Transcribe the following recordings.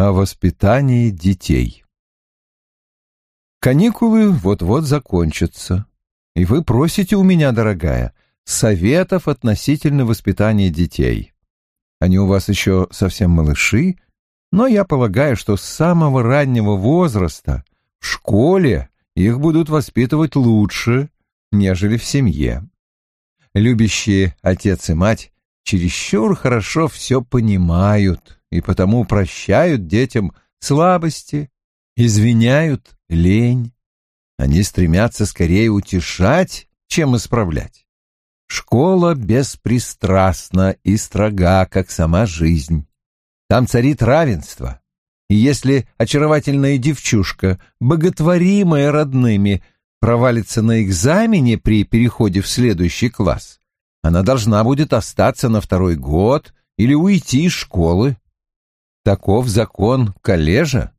о воспитании детей. Каникулы вот-вот закончатся, и вы просите у меня, дорогая, советов относительно воспитания детей. Они у вас еще совсем малыши, но я полагаю, что с самого раннего возраста в школе их будут воспитывать лучше, нежели в семье. Любящие отец и мать чересчур хорошо все понимают и потому прощают детям слабости, извиняют лень. Они стремятся скорее утешать, чем исправлять. Школа беспристрастна и строга, как сама жизнь. Там царит равенство. И если очаровательная девчушка, боготворимая родными, провалится на экзамене при переходе в следующий класс, она должна будет остаться на второй год или уйти из школы. Таков закон коллежа,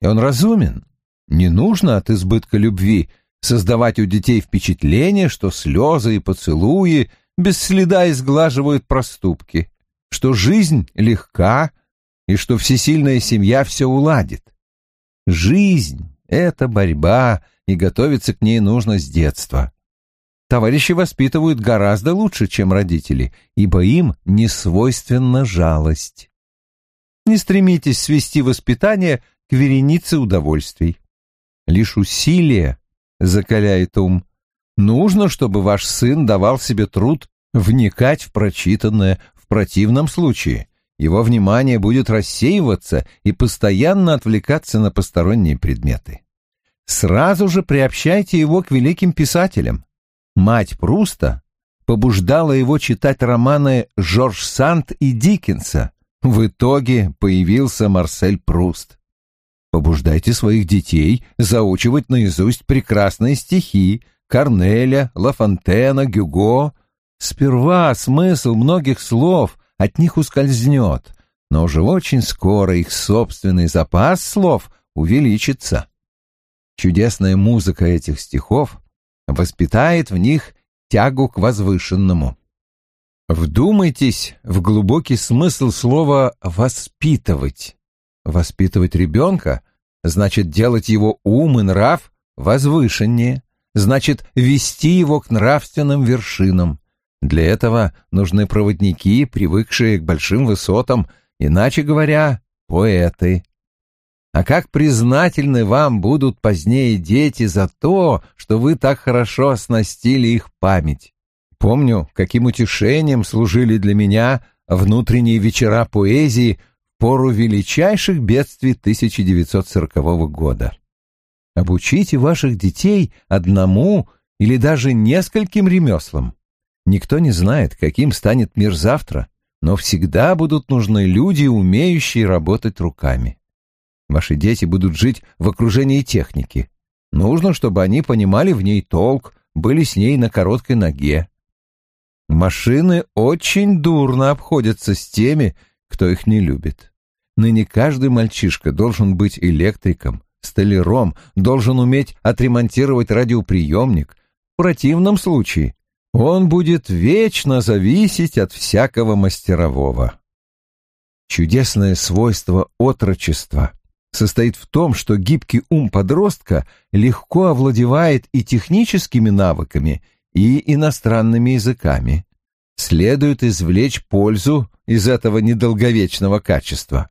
и он разумен. Не нужно от избытка любви создавать у детей впечатление, что слезы и поцелуи без следа изглаживают проступки, что жизнь легка и что всесильная семья все уладит. Жизнь — это борьба, и готовиться к ней нужно с детства. Товарищи воспитывают гораздо лучше, чем родители, ибо им не свойственна жалость. Не стремитесь свести воспитание к веренице удовольствий. Лишь усилие закаляет ум. Нужно, чтобы ваш сын давал себе труд вникать в прочитанное, в противном случае его внимание будет рассеиваться и постоянно отвлекаться на посторонние предметы. Сразу же приобщайте его к великим писателям. Мать Пруста побуждала его читать романы Жорж Санд и Диккенса. В итоге появился Марсель Пруст. Побуждайте своих детей заучивать наизусть прекрасные стихи Корнеля, Лафонтена, Гюго. Сперва смысл многих слов от них ускользнет, но уже очень скоро их собственный запас слов увеличится. Чудесная музыка этих стихов воспитает в них тягу к возвышенному. Вдумайтесь в глубокий смысл слова «воспитывать». Воспитывать ребенка значит делать его ум и нрав возвышеннее, значит вести его к нравственным вершинам. Для этого нужны проводники, привыкшие к большим высотам, иначе говоря, поэты. А как признательны вам будут позднее дети за то, что вы так хорошо оснастили их память. Помню, каким утешением служили для меня внутренние вечера поэзии пору величайших бедствий 1940 года. Обучите ваших детей одному или даже нескольким ремеслам. Никто не знает, каким станет мир завтра, но всегда будут нужны люди, умеющие работать руками. Ваши дети будут жить в окружении техники. Нужно, чтобы они понимали в ней толк, были с ней на короткой ноге. Машины очень дурно обходятся с теми, кто их не любит. Ныне каждый мальчишка должен быть электриком, столяром, должен уметь отремонтировать радиоприемник. В противном случае он будет вечно зависеть от всякого мастерового. Чудесное свойство отрочества состоит в том, что гибкий ум подростка легко овладевает и техническими навыками, и иностранными языками. Следует извлечь пользу из этого недолговечного качества.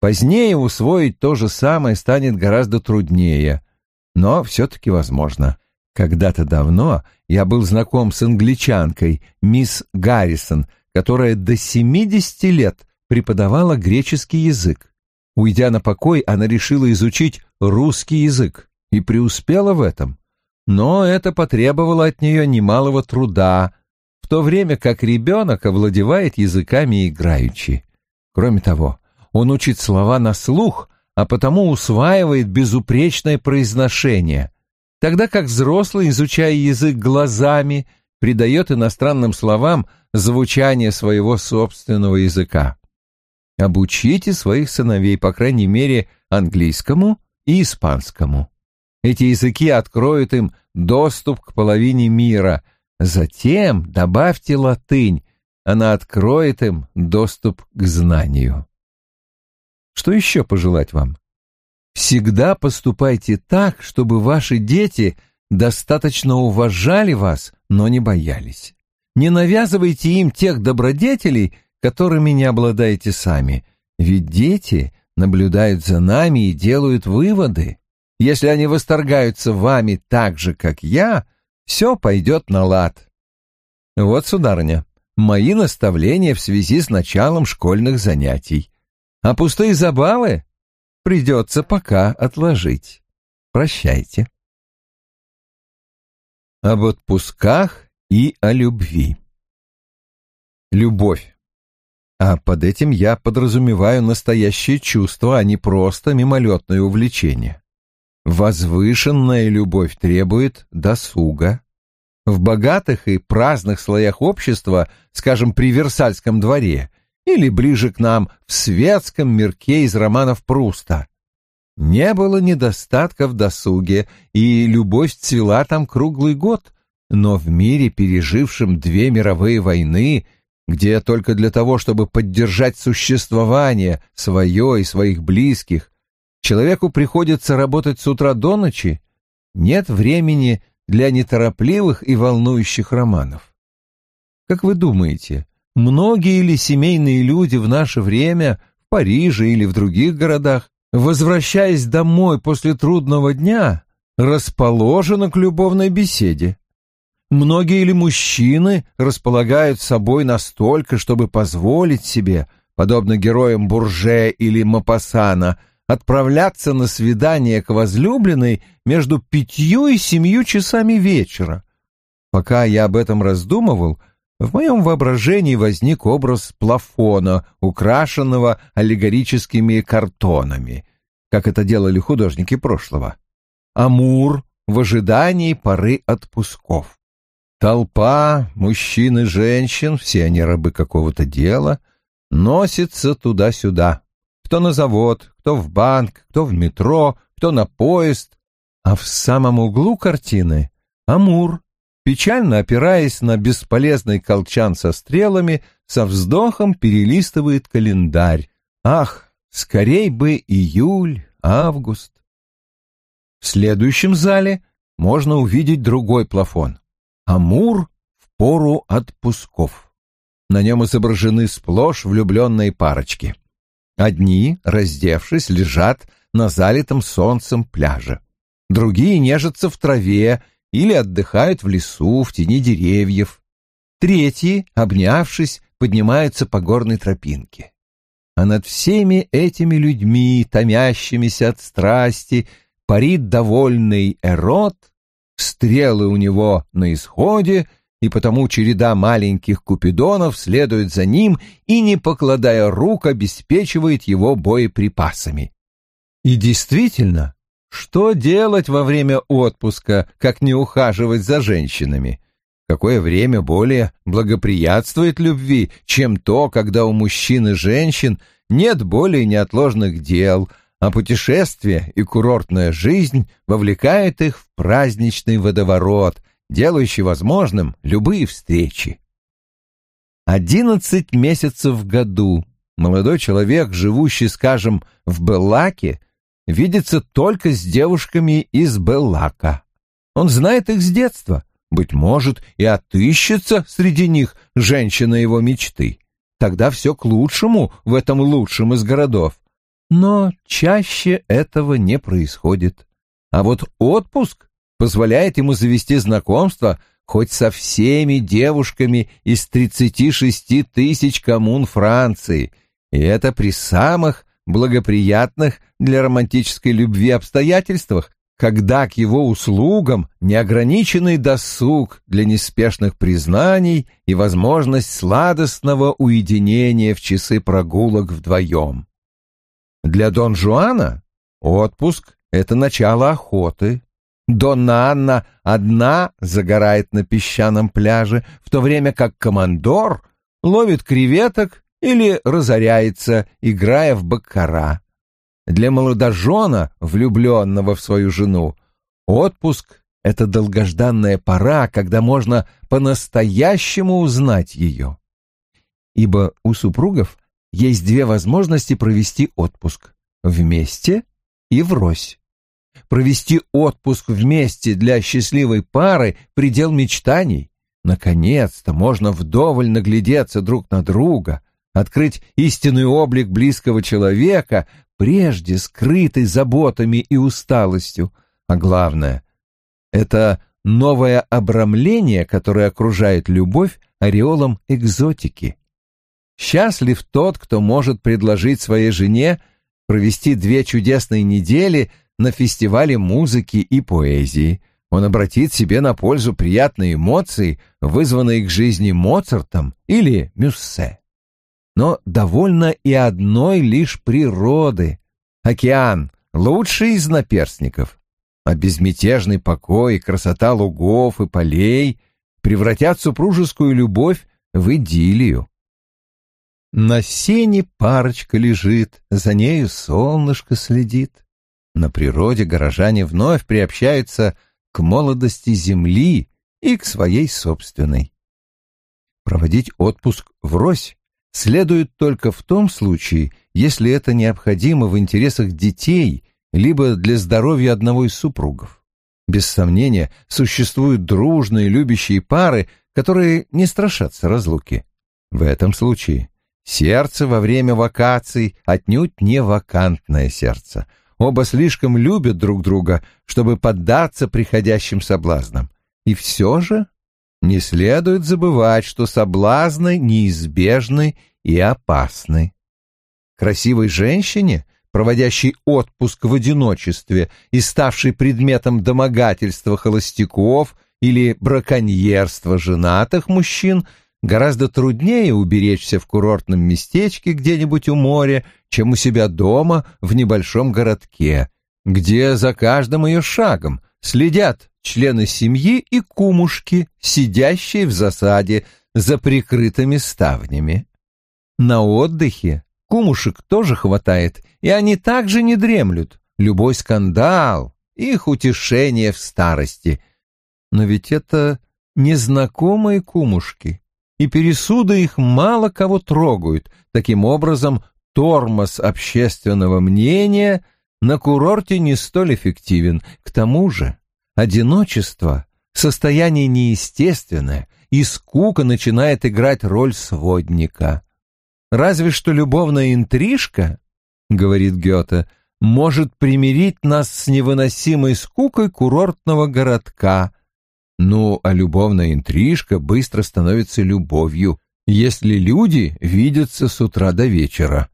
Позднее усвоить то же самое станет гораздо труднее, но все-таки возможно. Когда-то давно я был знаком с англичанкой, мисс Гаррисон, которая до 70 лет преподавала греческий язык. Уйдя на покой, она решила изучить русский язык и преуспела в этом. Но это потребовало от нее немалого труда, в то время как ребенок овладевает языками играючи. Кроме того, он учит слова на слух, а потому усваивает безупречное произношение, тогда как взрослый, изучая язык глазами, придает иностранным словам звучание своего собственного языка. Обучите своих сыновей, по крайней мере, английскому и испанскому. Эти языки откроют им доступ к половине мира. Затем добавьте латынь, она откроет им доступ к знанию. Что еще пожелать вам? Всегда поступайте так, чтобы ваши дети достаточно уважали вас, но не боялись. Не навязывайте им тех добродетелей, которыми не обладаете сами, ведь дети наблюдают за нами и делают выводы. Если они восторгаются вами так же, как я, все пойдет на лад. Вот, сударыня, мои наставления в связи с началом школьных занятий. А пустые забавы придется пока отложить. Прощайте. Об отпусках и о любви. Любовь. А под этим я подразумеваю настоящее чувство, а не просто мимолетное увлечение. Возвышенная любовь требует досуга. В богатых и праздных слоях общества, скажем, при Версальском дворе, или ближе к нам в светском мирке из романов Пруста. Не было недостатка в досуге, и любовь цвела там круглый год, но в мире, пережившем две мировые войны, где только для того, чтобы поддержать существование свое и своих близких, человеку приходится работать с утра до ночи, нет времени для неторопливых и волнующих романов. Как вы думаете, Многие ли семейные люди в наше время в Париже или в других городах, возвращаясь домой после трудного дня, расположены к любовной беседе? Многие ли мужчины располагают собой настолько, чтобы позволить себе, подобно героям Бурже или Мапассана, отправляться на свидание к возлюбленной между пятью и семью часами вечера? Пока я об этом раздумывал, в моем воображении возник образ плафона, украшенного аллегорическими картонами, как это делали художники прошлого. Амур в ожидании поры отпусков. Толпа мужчин и женщин, все они рабы какого-то дела, носится туда-сюда. Кто на завод, кто в банк, кто в метро, кто на поезд. А в самом углу картины — Амур печально опираясь на бесполезный колчан со стрелами, со вздохом перелистывает календарь. Ах, скорей бы июль, август. В следующем зале можно увидеть другой плафон. Амур в пору отпусков. На нем изображены сплошь влюбленные парочки. Одни, раздевшись, лежат на залитом солнцем пляже. Другие нежатся в траве или отдыхают в лесу в тени деревьев. Третьи, обнявшись, поднимаются по горной тропинке. А над всеми этими людьми, томящимися от страсти, парит довольный Эрот, стрелы у него на исходе, и потому череда маленьких купидонов следует за ним и, не покладая рук, обеспечивает его боеприпасами. И действительно, что делать во время отпуска, как не ухаживать за женщинами? Какое время более благоприятствует любви, чем то, когда у мужчин и женщин нет более неотложных дел, а путешествие и курортная жизнь вовлекают их в праздничный водоворот, делающий возможным любые встречи. Одиннадцать месяцев в году молодой человек, живущий, скажем, в Беллаке, видится только с девушками из Беллака. Он знает их с детства, быть может, и отыщется среди них женщина его мечты. Тогда все к лучшему в этом лучшем из городов. Но чаще этого не происходит. А вот отпуск позволяет ему завести знакомство хоть со всеми девушками из 36 тысяч коммун Франции, и это при самых благоприятных для романтической любви обстоятельствах, когда к его услугам неограниченный досуг для неспешных признаний и возможность сладостного уединения в часы прогулок вдвоем. Для Дон Жуана отпуск — это начало охоты. Донна Анна одна загорает на песчаном пляже, в то время как командор ловит креветок или разоряется, играя в баккара. Для молодожена, влюбленного в свою жену, отпуск — это долгожданная пора, когда можно по-настоящему узнать ее. Ибо у супругов есть две возможности провести отпуск — вместе и врозь. Провести отпуск вместе для счастливой пары — предел мечтаний. Наконец-то можно вдоволь наглядеться друг на друга, открыть истинный облик близкого человека, прежде скрытый заботами и усталостью. А главное — это новое обрамление, которое окружает любовь ореолом экзотики. Счастлив тот, кто может предложить своей жене провести две чудесные недели на фестивале музыки и поэзии. Он обратит себе на пользу приятные эмоции, вызванные к жизни Моцартом или Мюссе. Но довольно и одной лишь природы. Океан — лучший из наперстников, а безмятежный покой и красота лугов и полей превратят супружескую любовь в идиллию. На сене парочка лежит, за нею солнышко следит. На природе горожане вновь приобщаются к молодости земли и к своей собственной. Проводить отпуск врозь следует только в том случае, если это необходимо в интересах детей либо для здоровья одного из супругов. Без сомнения, существуют дружные любящие пары, которые не страшатся разлуки. В этом случае сердце во время вакаций отнюдь не вакантное сердце. Оба слишком любят друг друга, чтобы поддаться приходящим соблазнам. И все же не следует забывать, что соблазны неизбежны и опасны. Красивой женщине, проводящей отпуск в одиночестве и ставшей предметом домогательства холостяков или браконьерства женатых мужчин, гораздо труднее уберечься в курортном местечке где-нибудь у моря, чем у себя дома в небольшом городке, где за каждым ее шагом следят члены семьи и кумушки, сидящие в засаде за прикрытыми ставнями. На отдыхе кумушек тоже хватает, и они также не дремлют. Любой скандал, их утешение в старости. Но ведь это незнакомые кумушки, и пересуды их мало кого трогают. Таким образом, тормоз общественного мнения на курорте не столь эффективен. К тому же, одиночество — состояние неестественное, и скука начинает играть роль сводника. Разве что любовная интрижка, — говорит Гёте, — может примирить нас с невыносимой скукой курортного городка. Ну, а любовная интрижка быстро становится любовью, если люди видятся с утра до вечера.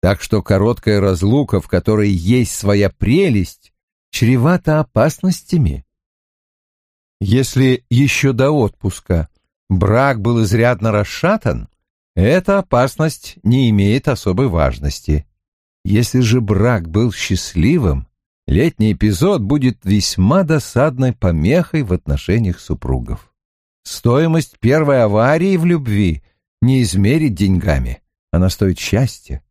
Так что короткая разлука, в которой есть своя прелесть, чревата опасностями. Если еще до отпуска брак был изрядно расшатан, эта опасность не имеет особой важности. Если же брак был счастливым, летний эпизод будет весьма досадной помехой в отношениях супругов. Стоимость первой аварии в любви не измерить деньгами, она стоит счастья.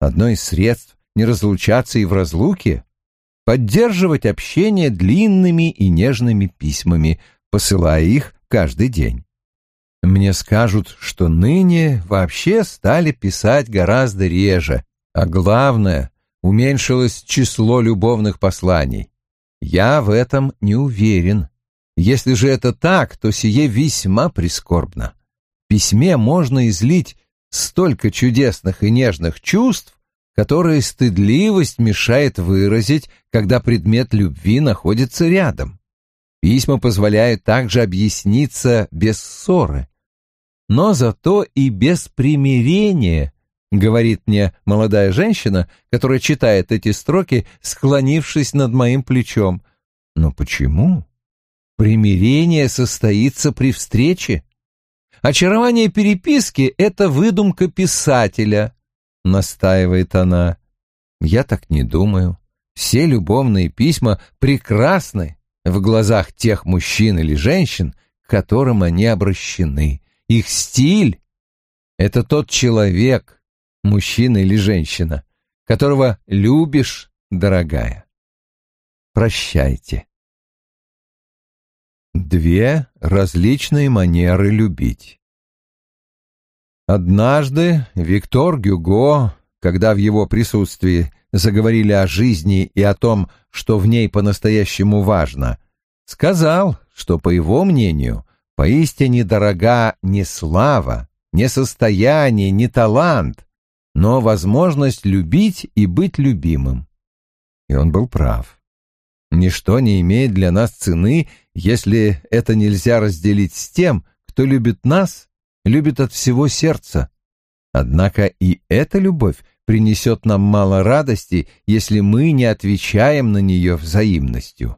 Одно из средств не разлучаться и в разлуке — поддерживать общение длинными и нежными письмами, посылая их каждый день. Мне скажут, что ныне вообще стали писать гораздо реже, а главное, уменьшилось число любовных посланий. Я в этом не уверен. Если же это так, то сие весьма прискорбно. В письме можно излить столько чудесных и нежных чувств, которые стыдливость мешает выразить, когда предмет любви находится рядом. Письма позволяют также объясниться без ссоры но зато и без примирения, говорит мне молодая женщина, которая читает эти строки, склонившись над моим плечом. Но почему? Примирение состоится при встрече. Очарование переписки — это выдумка писателя, настаивает она. Я так не думаю. Все любовные письма прекрасны в глазах тех мужчин или женщин, к которым они обращены. Их стиль — это тот человек, мужчина или женщина, которого любишь, дорогая. Прощайте. Две различные манеры любить. Однажды Виктор Гюго, когда в его присутствии заговорили о жизни и о том, что в ней по-настоящему важно, сказал, что, по его мнению, поистине дорога не слава, не состояние, не талант, но возможность любить и быть любимым. И он был прав. Ничто не имеет для нас цены, если это нельзя разделить с тем, кто любит нас, любит от всего сердца. Однако и эта любовь принесет нам мало радости, если мы не отвечаем на нее взаимностью.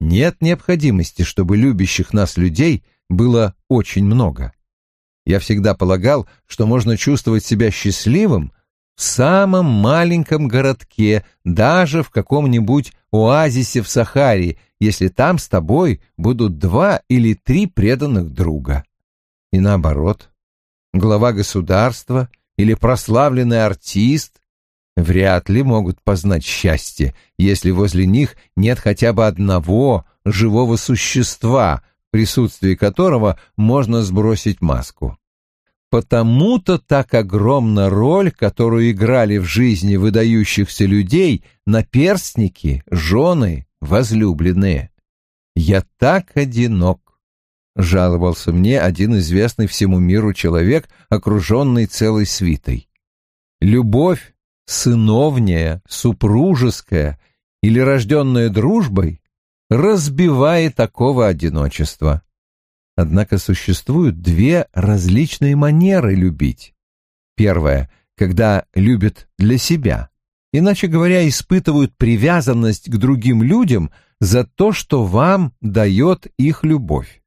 Нет необходимости, чтобы любящих нас людей было очень много. Я всегда полагал, что можно чувствовать себя счастливым в самом маленьком городке, даже в каком-нибудь оазисе в Сахаре, если там с тобой будут два или три преданных друга. И наоборот, глава государства или прославленный артист вряд ли могут познать счастье, если возле них нет хотя бы одного живого существа, в присутствии которого можно сбросить маску. Потому-то так огромна роль, которую играли в жизни выдающихся людей наперстники, жены, возлюбленные. «Я так одинок», — жаловался мне один известный всему миру человек, окруженный целой свитой. Любовь сыновняя, супружеская или рожденная дружбой разбивает такого одиночества. Однако существуют две различные манеры любить. Первая, когда любят для себя, иначе говоря, испытывают привязанность к другим людям за то, что вам дает их любовь.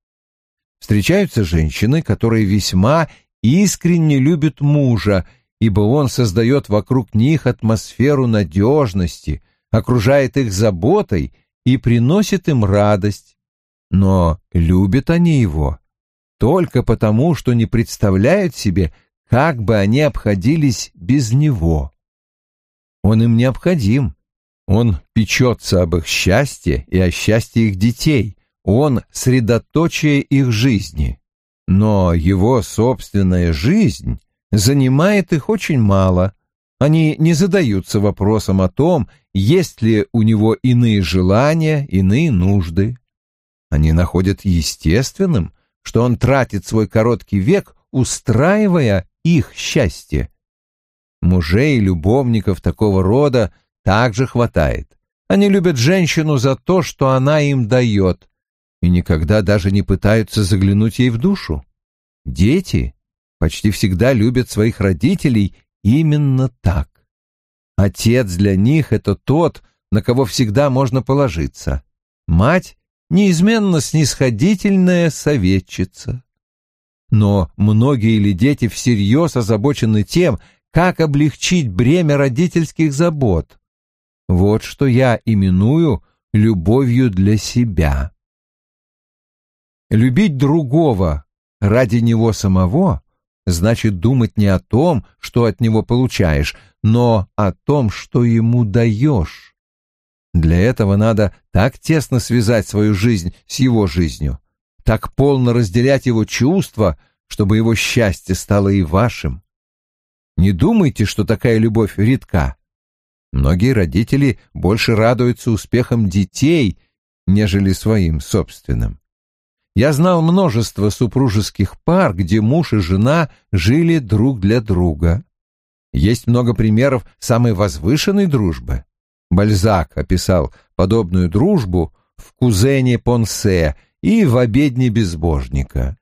Встречаются женщины, которые весьма искренне любят мужа ибо он создает вокруг них атмосферу надежности, окружает их заботой и приносит им радость. Но любят они его только потому, что не представляют себе, как бы они обходились без него. Он им необходим. Он печется об их счастье и о счастье их детей. Он — средоточие их жизни. Но его собственная жизнь занимает их очень мало. Они не задаются вопросом о том, есть ли у него иные желания, иные нужды. Они находят естественным, что он тратит свой короткий век, устраивая их счастье. Мужей и любовников такого рода также хватает. Они любят женщину за то, что она им дает, и никогда даже не пытаются заглянуть ей в душу. Дети почти всегда любят своих родителей именно так. Отец для них — это тот, на кого всегда можно положиться. Мать — неизменно снисходительная советчица. Но многие ли дети всерьез озабочены тем, как облегчить бремя родительских забот? Вот что я именую любовью для себя. Любить другого ради него самого значит думать не о том, что от него получаешь, но о том, что ему даешь. Для этого надо так тесно связать свою жизнь с его жизнью, так полно разделять его чувства, чтобы его счастье стало и вашим. Не думайте, что такая любовь редка. Многие родители больше радуются успехам детей, нежели своим собственным. Я знал множество супружеских пар, где муж и жена жили друг для друга. Есть много примеров самой возвышенной дружбы. Бальзак описал подобную дружбу в «Кузене Понсе» и в «Обедне безбожника».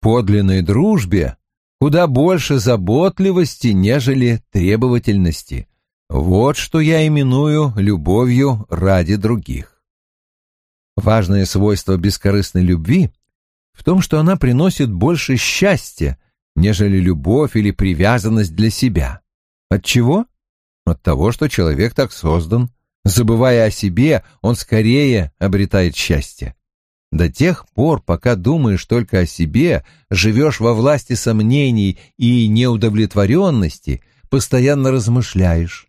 Подлинной дружбе куда больше заботливости, нежели требовательности. Вот что я именую любовью ради других. Важное свойство бескорыстной любви в том, что она приносит больше счастья, нежели любовь или привязанность для себя. От чего? От того, что человек так создан. Забывая о себе, он скорее обретает счастье. До тех пор, пока думаешь только о себе, живешь во власти сомнений и неудовлетворенности, постоянно размышляешь.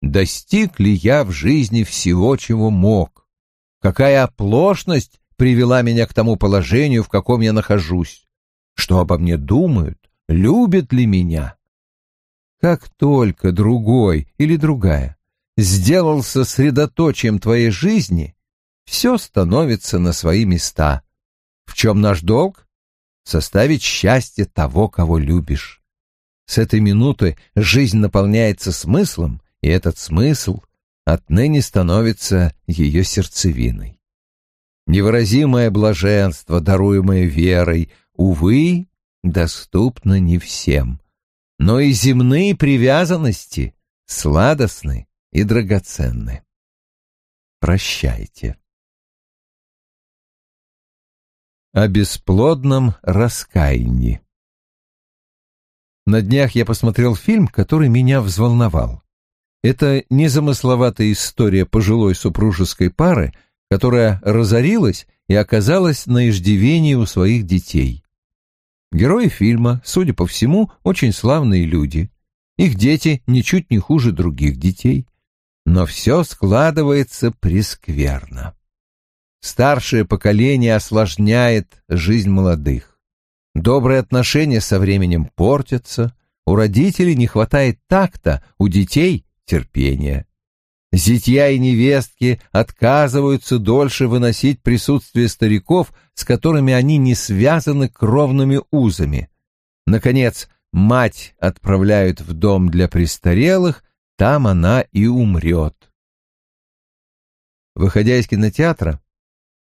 Достиг ли я в жизни всего, чего мог? Какая оплошность привела меня к тому положению, в каком я нахожусь? Что обо мне думают, любит ли меня. Как только другой или другая сделался средоточием твоей жизни, все становится на свои места. В чем наш долг? Составить счастье того, кого любишь. С этой минуты жизнь наполняется смыслом, и этот смысл отныне становится ее сердцевиной. Невыразимое блаженство, даруемое верой, увы, доступно не всем. Но и земные привязанности сладостны и драгоценны. Прощайте. О бесплодном раскаянии На днях я посмотрел фильм, который меня взволновал. Это незамысловатая история пожилой супружеской пары, которая разорилась и оказалась на иждивении у своих детей. Герои фильма, судя по всему, очень славные люди. Их дети ничуть не хуже других детей. Но все складывается прескверно. Старшее поколение осложняет жизнь молодых. Добрые отношения со временем портятся, у родителей не хватает такта, у детей — терпения. Зятья и невестки отказываются дольше выносить присутствие стариков, с которыми они не связаны кровными узами. Наконец, мать отправляют в дом для престарелых, там она и умрет. Выходя из кинотеатра,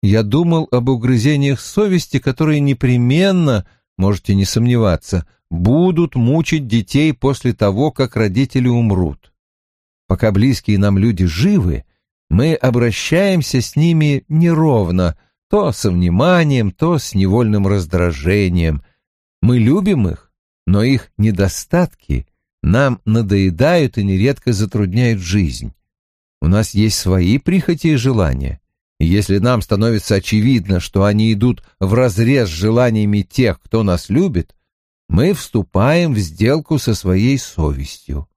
я думал об угрызениях совести, которые непременно, можете не сомневаться, будут мучить детей после того, как родители умрут. Пока близкие нам люди живы, мы обращаемся с ними неровно, то со вниманием, то с невольным раздражением. Мы любим их, но их недостатки нам надоедают и нередко затрудняют жизнь. У нас есть свои прихоти и желания. И если нам становится очевидно, что они идут вразрез с желаниями тех, кто нас любит, мы вступаем в сделку со своей совестью.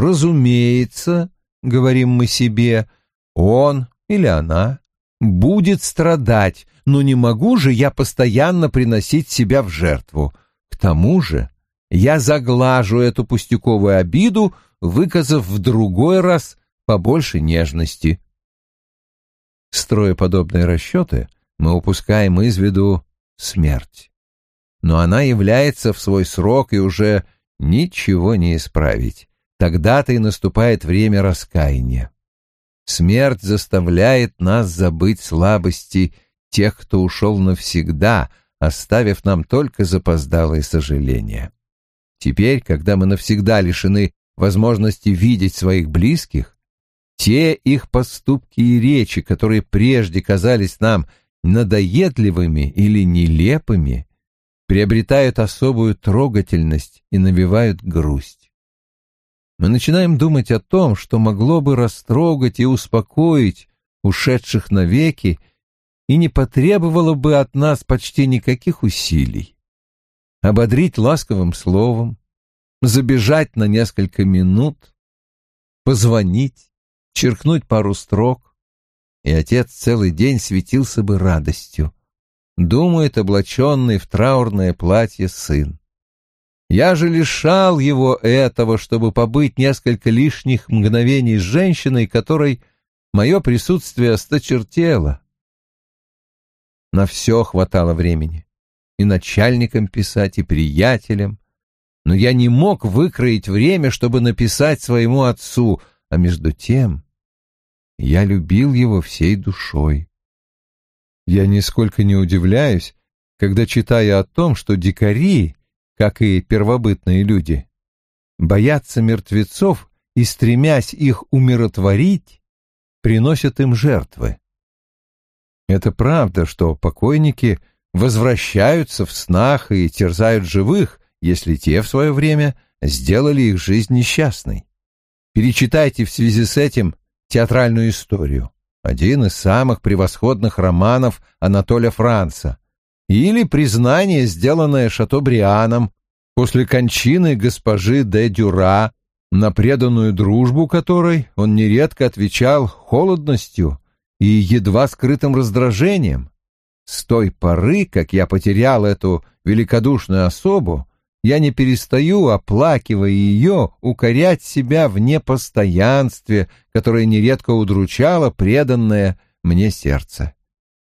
Разумеется, говорим мы себе, он или она будет страдать, но не могу же я постоянно приносить себя в жертву. К тому же я заглажу эту пустяковую обиду, выказав в другой раз побольше нежности. Строя подобные расчеты, мы упускаем из виду смерть. Но она является в свой срок и уже ничего не исправить. Тогда-то и наступает время раскаяния. Смерть заставляет нас забыть слабости тех, кто ушел навсегда, оставив нам только запоздалые сожаления. Теперь, когда мы навсегда лишены возможности видеть своих близких, те их поступки и речи, которые прежде казались нам надоедливыми или нелепыми, приобретают особую трогательность и навевают грусть мы начинаем думать о том, что могло бы растрогать и успокоить ушедших навеки и не потребовало бы от нас почти никаких усилий. Ободрить ласковым словом, забежать на несколько минут, позвонить, черкнуть пару строк, и отец целый день светился бы радостью, думает облаченный в траурное платье сын. Я же лишал его этого, чтобы побыть несколько лишних мгновений с женщиной, которой мое присутствие осточертело. На все хватало времени. И начальникам писать, и приятелям. Но я не мог выкроить время, чтобы написать своему отцу, а между тем я любил его всей душой. Я нисколько не удивляюсь, когда читаю о том, что дикари как и первобытные люди, боятся мертвецов и, стремясь их умиротворить, приносят им жертвы. Это правда, что покойники возвращаются в снах и терзают живых, если те в свое время сделали их жизнь несчастной. Перечитайте в связи с этим театральную историю, один из самых превосходных романов Анатоля Франца, или признание, сделанное Шатобрианом после кончины госпожи де Дюра, на преданную дружбу которой он нередко отвечал холодностью и едва скрытым раздражением. С той поры, как я потерял эту великодушную особу, я не перестаю, оплакивая ее, укорять себя в непостоянстве, которое нередко удручало преданное мне сердце.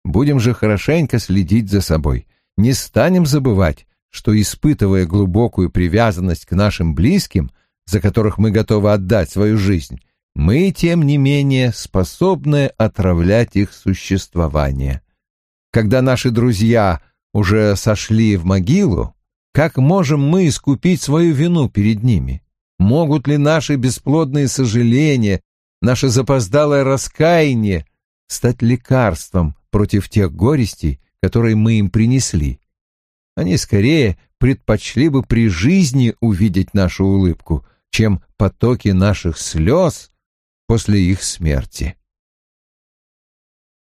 Будем же хорошенько следить за собой. Не станем забывать, что, испытывая глубокую привязанность к нашим близким, за которых мы готовы отдать свою жизнь, мы, тем не менее, способны отравлять их существование. Когда наши друзья уже сошли в могилу, как можем мы искупить свою вину перед ними? Могут ли наши бесплодные сожаления, наше запоздалое раскаяние стать лекарством против тех горестей, которые мы им принесли. Они скорее предпочли бы при жизни увидеть нашу улыбку, чем потоки наших слез после их смерти.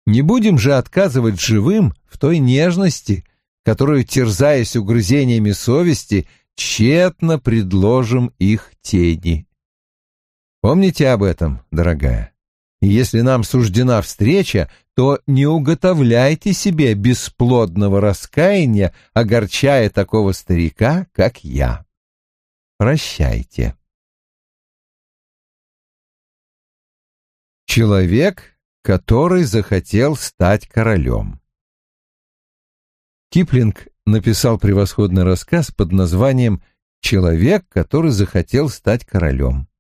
Не будем же отказывать живым в той нежности, которую, терзаясь угрызениями совести, тщетно предложим их тени. Помните об этом, дорогая? Если нам суждена встреча, то не уготовляйте себе бесплодного раскаяния, огорчая такого старика, как я. Прощайте. Человек, который захотел стать королем. Киплинг написал превосходный рассказ под названием «Человек, который захотел стать королем».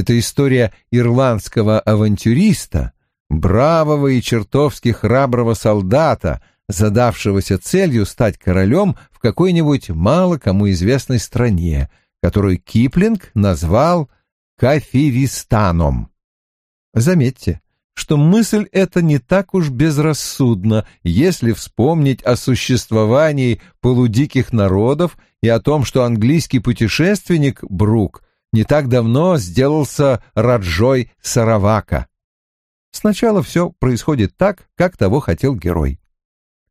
Это история ирландского авантюриста, бравого и чертовски храброго солдата, задавшегося целью стать королем в какой-нибудь мало кому известной стране, которую Киплинг назвал Кафиристаном. Заметьте, что мысль эта не так уж безрассудна, если вспомнить о существовании полудиких народов и о том, что английский путешественник Брук не так давно сделался Раджой Саравака. Сначала все происходит так, как того хотел герой.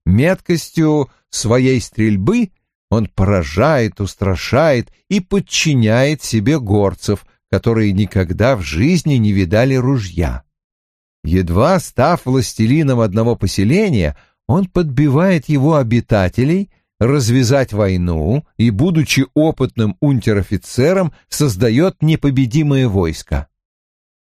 Меткостью своей стрельбы он поражает, устрашает и подчиняет себе горцев, которые никогда в жизни не видали ружья. Едва став властелином одного поселения, он подбивает его обитателей развязать войну и, будучи опытным унтер-офицером, создает непобедимое войско.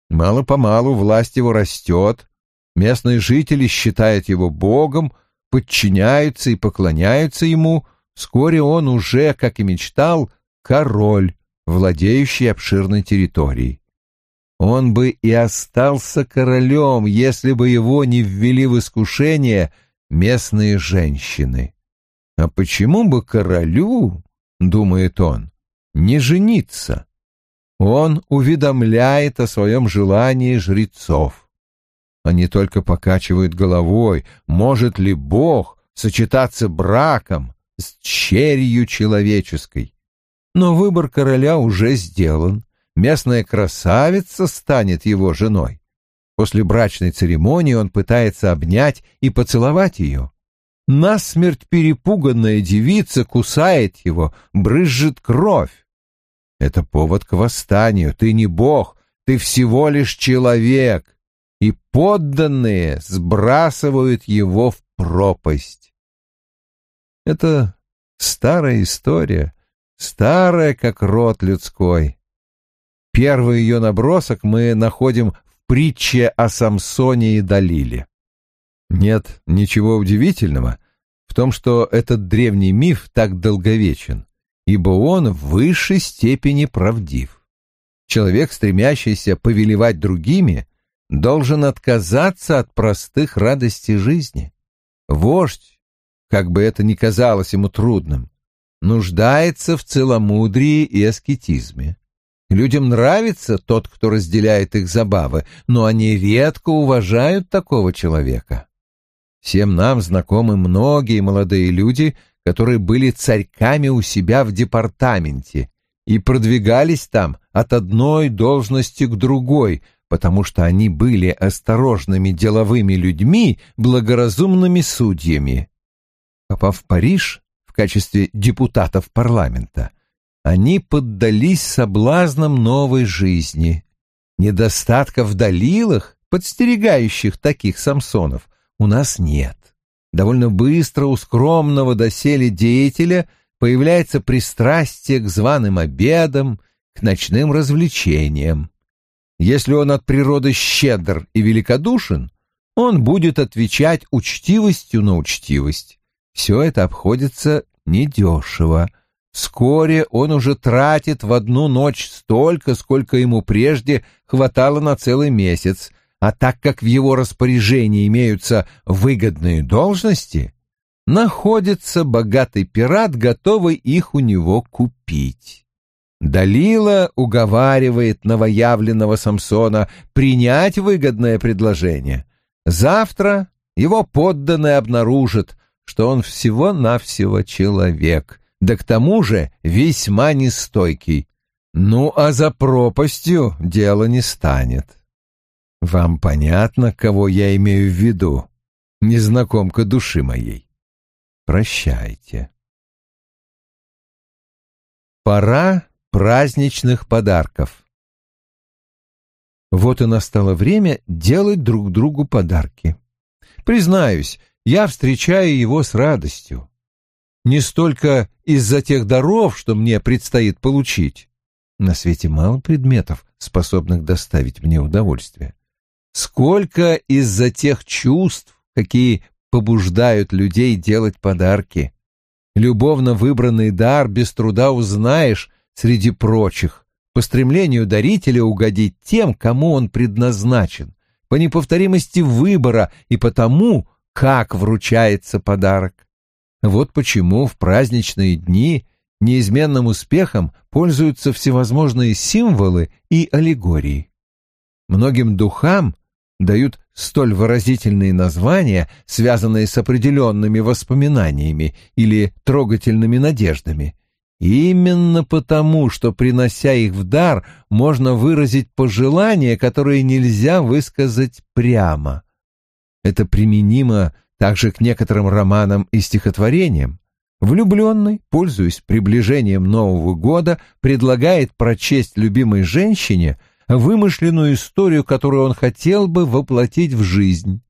Мало-помалу власть его растет, местные жители считают его богом, подчиняются и поклоняются ему, вскоре он уже, как и мечтал, король, владеющий обширной территорией. Он бы и остался королем, если бы его не ввели в искушение местные женщины. А почему бы королю, думает он, не жениться? Он уведомляет о своем желании жрецов. Они только покачивают головой, может ли Бог сочетаться браком с черью человеческой. Но выбор короля уже сделан. Местная красавица станет его женой. После брачной церемонии он пытается обнять и поцеловать ее. Насмерть перепуганная девица кусает его, брызжет кровь. Это повод к восстанию. Ты не бог, ты всего лишь человек. И подданные сбрасывают его в пропасть. Это старая история, старая, как род людской. Первый ее набросок мы находим в притче о Самсоне и Далиле. Нет ничего удивительного в том, что этот древний миф так долговечен, ибо он в высшей степени правдив. Человек, стремящийся повелевать другими, должен отказаться от простых радостей жизни. Вождь, как бы это ни казалось ему трудным, нуждается в целомудрии и аскетизме. Людям нравится тот, кто разделяет их забавы, но они редко уважают такого человека. Всем нам знакомы многие молодые люди, которые были царьками у себя в департаменте и продвигались там от одной должности к другой, потому что они были осторожными деловыми людьми, благоразумными судьями. Попав в Париж в качестве депутатов парламента, они поддались соблазнам новой жизни. Недостатков в Далилах, подстерегающих таких Самсонов, у нас нет. Довольно быстро у скромного доселе деятеля появляется пристрастие к званым обедам, к ночным развлечениям. Если он от природы щедр и великодушен, он будет отвечать учтивостью на учтивость. Все это обходится недешево. Вскоре он уже тратит в одну ночь столько, сколько ему прежде хватало на целый месяц, а так как в его распоряжении имеются выгодные должности, находится богатый пират, готовый их у него купить. Далила уговаривает новоявленного Самсона принять выгодное предложение. Завтра его подданные обнаружат, что он всего-навсего человек, да к тому же весьма нестойкий. Ну, а за пропастью дело не станет. Вам понятно, кого я имею в виду, незнакомка души моей? Прощайте. Пора праздничных подарков. Вот и настало время делать друг другу подарки. Признаюсь, я встречаю его с радостью. Не столько из-за тех даров, что мне предстоит получить. На свете мало предметов, способных доставить мне удовольствие. Сколько из-за тех чувств, какие побуждают людей делать подарки. Любовно выбранный дар без труда узнаешь среди прочих, по стремлению дарителя угодить тем, кому он предназначен, по неповторимости выбора и по тому, как вручается подарок. Вот почему в праздничные дни неизменным успехом пользуются всевозможные символы и аллегории. Многим духам дают столь выразительные названия, связанные с определенными воспоминаниями или трогательными надеждами, Именно потому, что, принося их в дар, можно выразить пожелания, которые нельзя высказать прямо. Это применимо также к некоторым романам и стихотворениям. Влюбленный, пользуясь приближением Нового года, предлагает прочесть любимой женщине вымышленную историю, которую он хотел бы воплотить в жизнь.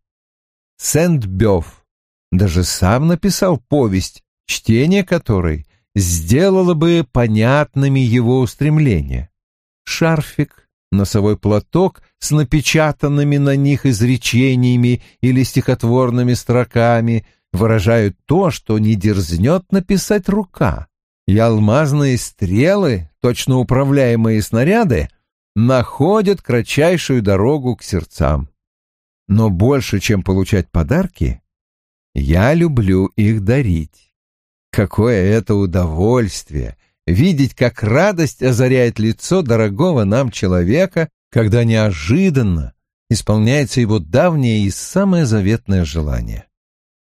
Сент-Бёв даже сам написал повесть, чтение которой сделало бы понятными его устремления. Шарфик, носовой платок с напечатанными на них изречениями или стихотворными строками выражают то, что не дерзнет написать рука, и алмазные стрелы, точно управляемые снаряды, находят кратчайшую дорогу к сердцам. Но больше, чем получать подарки, я люблю их дарить. Какое это удовольствие видеть, как радость озаряет лицо дорогого нам человека, когда неожиданно исполняется его давнее и самое заветное желание.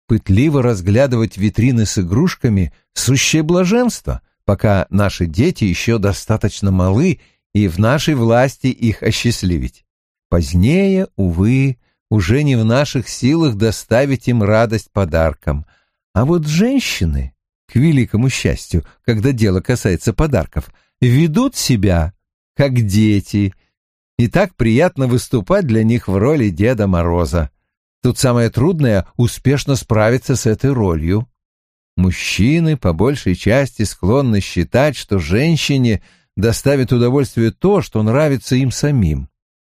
Пытливо разглядывать витрины с игрушками — сущее блаженство, пока наши дети еще достаточно малы и в нашей власти их осчастливить. Позднее, увы, уже не в наших силах доставить им радость подарком. А вот женщины к великому счастью, когда дело касается подарков, ведут себя как дети, и так приятно выступать для них в роли Деда Мороза. Тут самое трудное — успешно справиться с этой ролью. Мужчины по большей части склонны считать, что женщине доставит удовольствие то, что нравится им самим.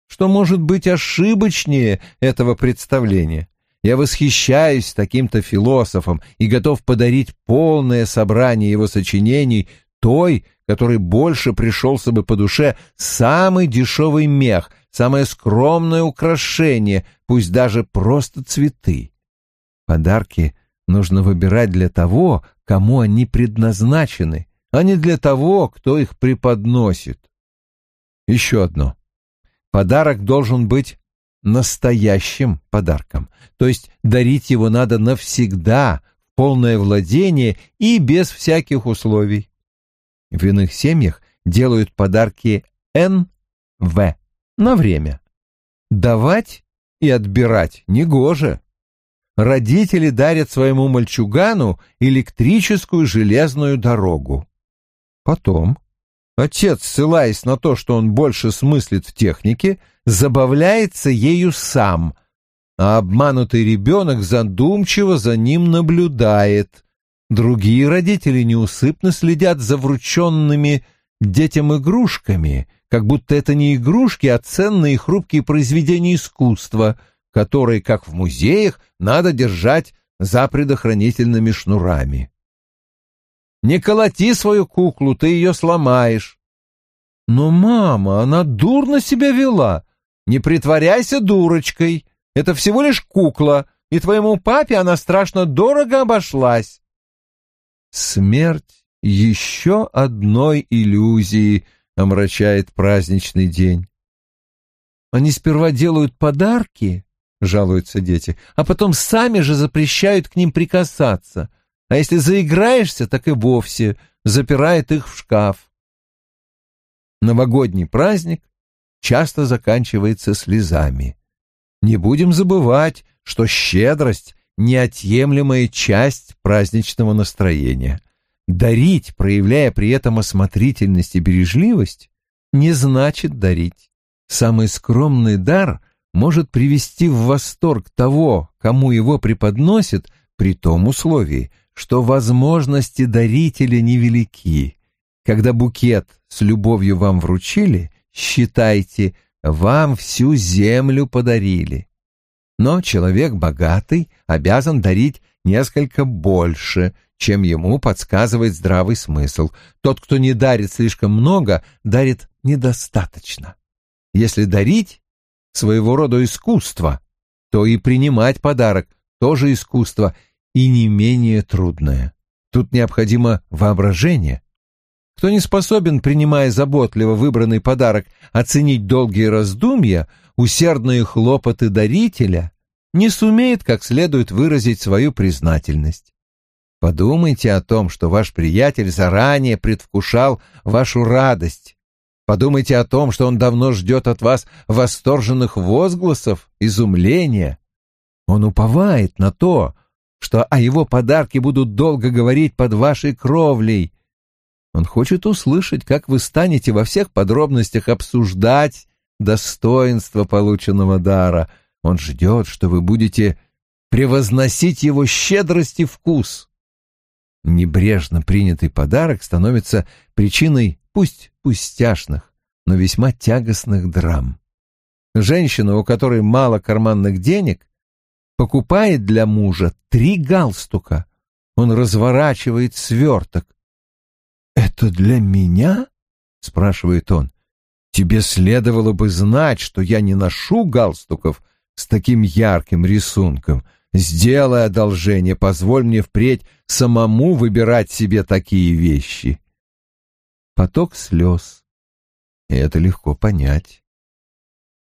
Что может быть ошибочнее этого представления? Я восхищаюсь таким-то философом и готов подарить полное собрание его сочинений той, который больше пришелся бы по душе самый дешевый мех, самое скромное украшение, пусть даже просто цветы. Подарки нужно выбирать для того, кому они предназначены, а не для того, кто их преподносит. Еще одно. Подарок должен быть настоящим подарком, то есть дарить его надо навсегда, в полное владение и без всяких условий. В иных семьях делают подарки Н.В. на время. Давать и отбирать негоже. Родители дарят своему мальчугану электрическую железную дорогу. Потом отец, ссылаясь на то, что он больше смыслит в технике, забавляется ею сам, а обманутый ребенок задумчиво за ним наблюдает, Другие родители неусыпно следят за врученными детям игрушками, как будто это не игрушки, а ценные хрупкие произведения искусства, которые, как в музеях, надо держать за предохранительными шнурами. Не колоти свою куклу, ты ее сломаешь. Но, мама, она дурно себя вела. Не притворяйся дурочкой. Это всего лишь кукла, и твоему папе она страшно дорого обошлась. Смерть еще одной иллюзии омрачает праздничный день. Они сперва делают подарки, жалуются дети, а потом сами же запрещают к ним прикасаться. А если заиграешься, так и вовсе запирает их в шкаф. Новогодний праздник часто заканчивается слезами. Не будем забывать, что щедрость — неотъемлемая часть праздничного настроения. Дарить, проявляя при этом осмотрительность и бережливость, не значит дарить. Самый скромный дар может привести в восторг того, кому его преподносит, при том условии, что возможности дарителя невелики. Когда букет с любовью вам вручили, считайте, вам всю землю подарили. Но человек богатый обязан дарить несколько больше, чем ему подсказывает здравый смысл. Тот, кто не дарит слишком много, дарит недостаточно. Если дарить своего рода искусство, то и принимать подарок тоже искусство — и не менее трудное. Тут необходимо воображение. Кто не способен, принимая заботливо выбранный подарок, оценить долгие раздумья, усердные хлопоты дарителя, не сумеет как следует выразить свою признательность. Подумайте о том, что ваш приятель заранее предвкушал вашу радость. Подумайте о том, что он давно ждет от вас восторженных возгласов, изумления. Он уповает на то, что о его подарке будут долго говорить под вашей кровлей. Он хочет услышать, как вы станете во всех подробностях обсуждать достоинство полученного дара. Он ждет, что вы будете превозносить его щедрость и вкус. Небрежно принятый подарок становится причиной пусть пустяшных, но весьма тягостных драм. Женщина, у которой мало карманных денег, покупает для мужа три галстука. Он разворачивает сверток. «Это для меня?» — спрашивает он. «Тебе следовало бы знать, что я не ношу галстуков с таким ярким рисунком. Сделай одолжение, позволь мне впредь самому выбирать себе такие вещи». Поток слез. Это легко понять.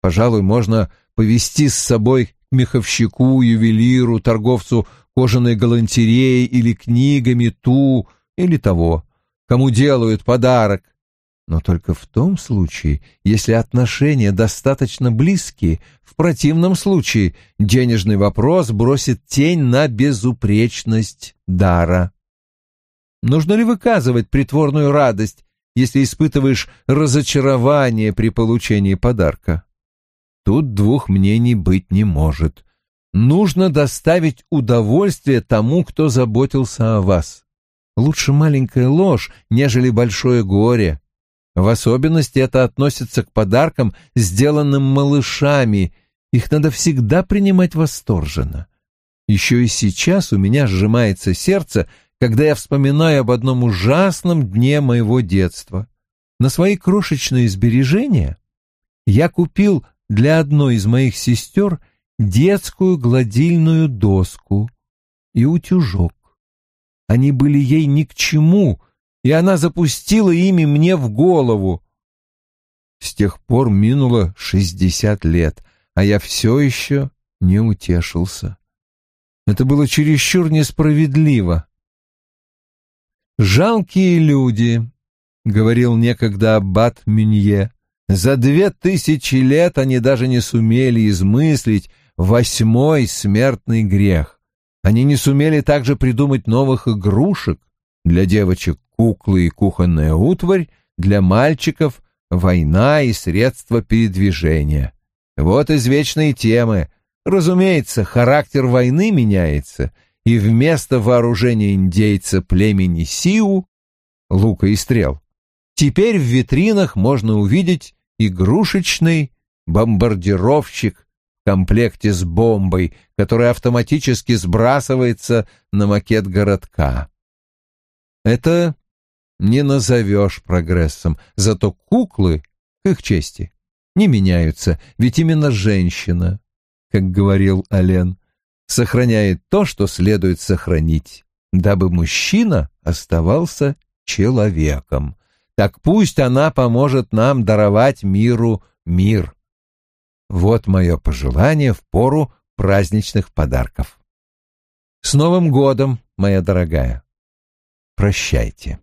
Пожалуй, можно повести с собой меховщику, ювелиру, торговцу кожаной галантереей или книгами ту или того, кому делают подарок, но только в том случае, если отношения достаточно близкие, в противном случае денежный вопрос бросит тень на безупречность дара. Нужно ли выказывать притворную радость, если испытываешь разочарование при получении подарка? Тут двух мнений быть не может. Нужно доставить удовольствие тому, кто заботился о вас. Лучше маленькая ложь, нежели большое горе. В особенности это относится к подаркам, сделанным малышами. Их надо всегда принимать восторженно. Еще и сейчас у меня сжимается сердце, когда я вспоминаю об одном ужасном дне моего детства. На свои крошечные сбережения я купил для одной из моих сестер детскую гладильную доску и утюжок. Они были ей ни к чему, и она запустила ими мне в голову. С тех пор минуло шестьдесят лет, а я все еще не утешился. Это было чересчур несправедливо. «Жалкие люди», — говорил некогда аббат Мюнье, за две тысячи лет они даже не сумели измыслить восьмой смертный грех. Они не сумели также придумать новых игрушек. Для девочек куклы и кухонная утварь, для мальчиков война и средства передвижения. Вот извечные темы. Разумеется, характер войны меняется, и вместо вооружения индейца племени Сиу, лука и стрел, теперь в витринах можно увидеть игрушечный бомбардировщик в комплекте с бомбой, который автоматически сбрасывается на макет городка. Это не назовешь прогрессом, зато куклы, к их чести, не меняются, ведь именно женщина, как говорил Ален, сохраняет то, что следует сохранить, дабы мужчина оставался человеком. Так пусть она поможет нам даровать миру мир. Вот мое пожелание в пору праздничных подарков. С Новым годом, моя дорогая! Прощайте.